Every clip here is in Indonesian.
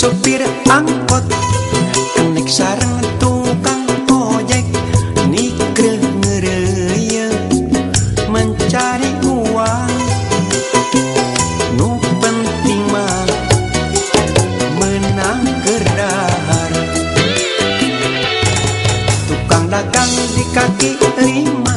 Supir angkot kenek sarang tukang ojek. Nikreh ngereye mencari uang. Nu penting mah menang gerdahar tukang dagang di kaki lima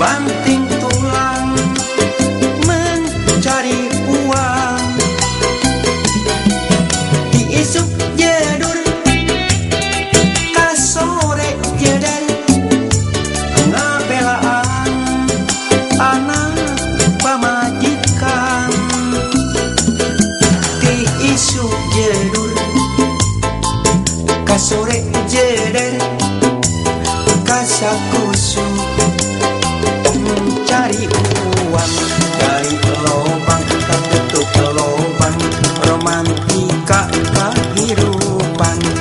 Banting tulang Mencari uang. Di isuk jedur Kasore jeder Ngabelaan Anak pamajikan Di isuk jedur kasore jeder kasakusu romantika kehidupan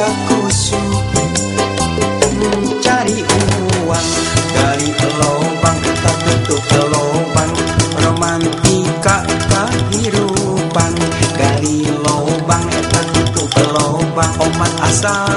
kerjaku mencari uang dari lubang tak tutup lubang romantika kehidupan dari lubang tak tutup lubang omat asal